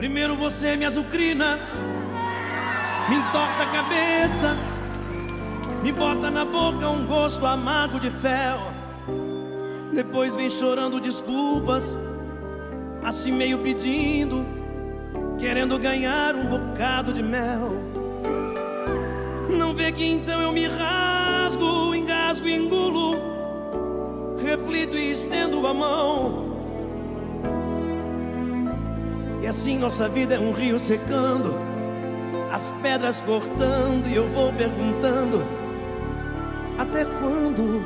Primeiro você me azucrina, me entorta a cabeça, me bota na boca um gosto amargo de fel. Depois vem chorando desculpas, assim meio pedindo, querendo ganhar um bocado de mel. Não vê que então eu me rasgo, engasgo engulo, reflito e estendo a mão. Assim nossa vida é um rio secando, as pedras cortando, e eu vou perguntando: até quando?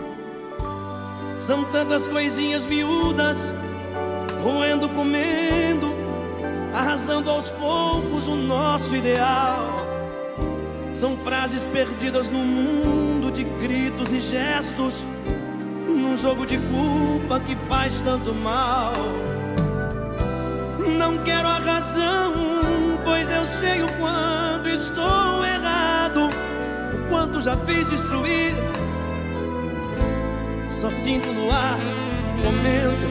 São tantas coisinhas miúdas, roendo, comendo, arrasando aos poucos o nosso ideal. São frases perdidas no mundo de gritos e gestos, num jogo de culpa que faz tanto mal. Não quero a razão, pois eu sei o quanto estou errado, o quanto já fiz destruir. Só sinto no ar um momento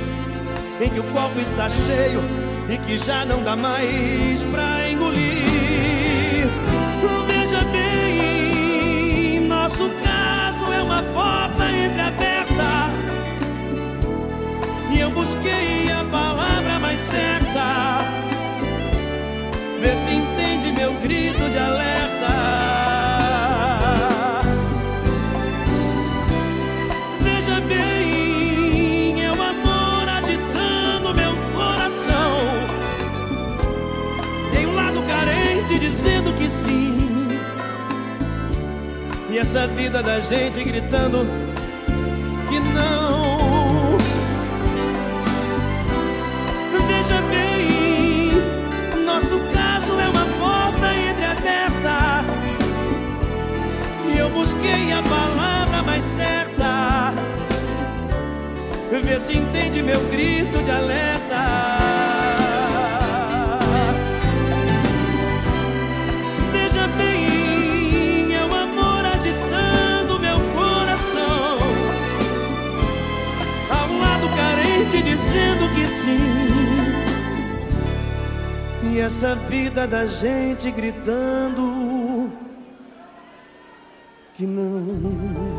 em que o copo está cheio e que já não dá mais pra engolir. Veja bem, nosso caso é uma porta entreaberta e eu busquei a palavra mais certa. Vê se entende meu grito de alerta. Veja bem, é o amor agitando meu coração. Tem um lado carente dizendo que sim. E essa vida da gente gritando que não. Busquei a palavra mais certa. Vê se entende meu grito de alerta. Veja bem, é o amor agitando meu coração. Um lado carente dizendo que sim. E essa vida da gente gritando que não.